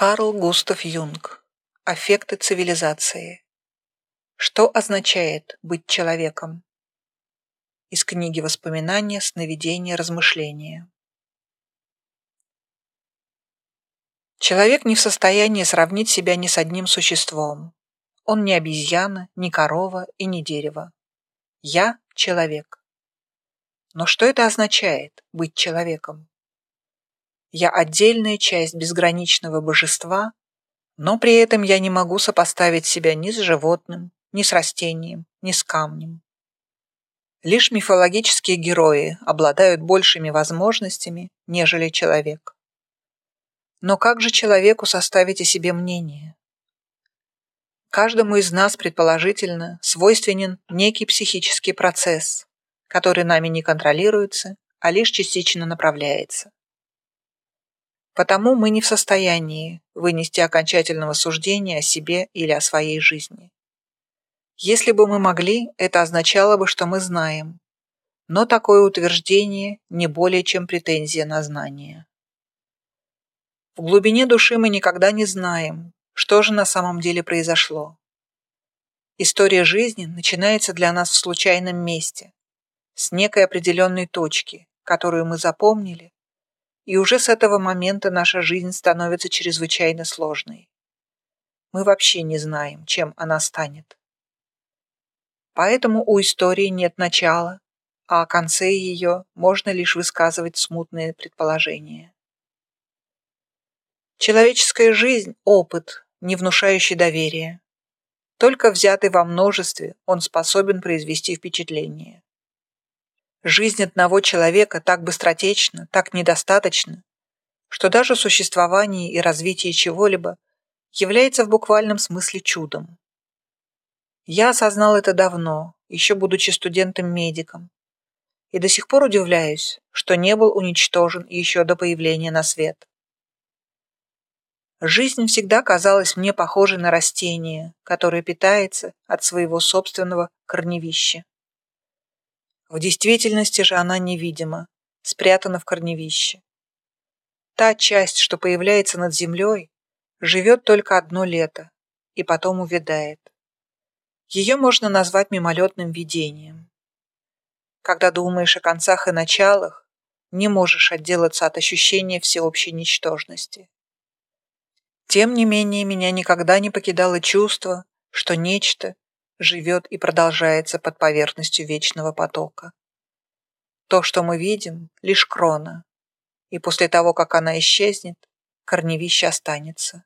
Карл Густав Юнг. Аффекты цивилизации. Что означает быть человеком? Из книги «Воспоминания, сновидения, размышления». Человек не в состоянии сравнить себя ни с одним существом. Он не обезьяна, не корова и не дерево. Я – человек. Но что это означает – быть человеком? Я отдельная часть безграничного божества, но при этом я не могу сопоставить себя ни с животным, ни с растением, ни с камнем. Лишь мифологические герои обладают большими возможностями, нежели человек. Но как же человеку составить о себе мнение? Каждому из нас, предположительно, свойственен некий психический процесс, который нами не контролируется, а лишь частично направляется. Потому мы не в состоянии вынести окончательного суждения о себе или о своей жизни. Если бы мы могли, это означало бы, что мы знаем. Но такое утверждение не более чем претензия на знание. В глубине души мы никогда не знаем, что же на самом деле произошло. История жизни начинается для нас в случайном месте, с некой определенной точки, которую мы запомнили и уже с этого момента наша жизнь становится чрезвычайно сложной. Мы вообще не знаем, чем она станет. Поэтому у истории нет начала, а о конце ее можно лишь высказывать смутные предположения. Человеческая жизнь – опыт, не внушающий доверия. Только взятый во множестве он способен произвести впечатление. Жизнь одного человека так быстротечна, так недостаточна, что даже существование и развитие чего-либо является в буквальном смысле чудом. Я осознал это давно, еще будучи студентом-медиком, и до сих пор удивляюсь, что не был уничтожен еще до появления на свет. Жизнь всегда казалась мне похожей на растение, которое питается от своего собственного корневища. В действительности же она невидима, спрятана в корневище. Та часть, что появляется над землей, живет только одно лето и потом увядает. Ее можно назвать мимолетным видением. Когда думаешь о концах и началах, не можешь отделаться от ощущения всеобщей ничтожности. Тем не менее, меня никогда не покидало чувство, что нечто, живет и продолжается под поверхностью вечного потока. То, что мы видим, лишь крона, и после того, как она исчезнет, корневище останется.